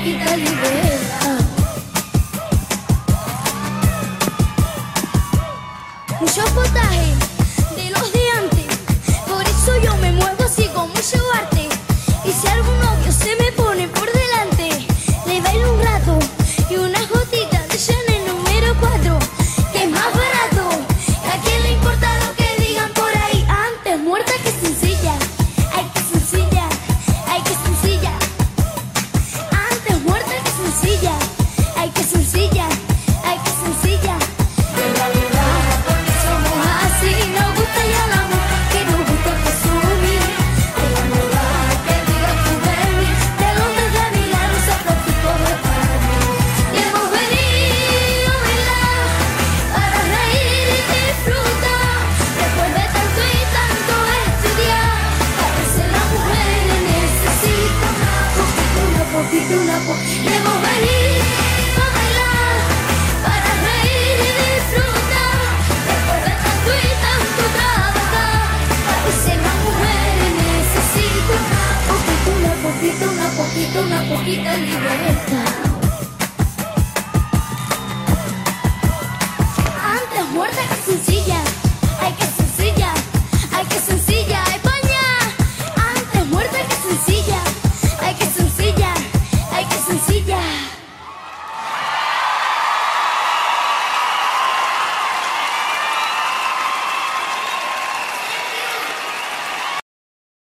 una poquita libertad. Mucho potaje de sencilla, ay que sencilla, ay que sencilla. En realidad somos así, nos gusta ya la que nos gusta presumir. De la moda que diga tu baby, de Londres de Milán, San Francisco de París. Y hemos venido a bailar para reír y disfrutar. Después de tanto y tanto estudiar, a veces las mujeres necesitan una poquito, una poquito. Y hemos Italy.